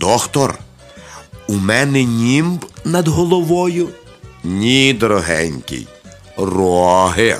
доктор, у мене німб над головою? Ні, дорогенький, роги.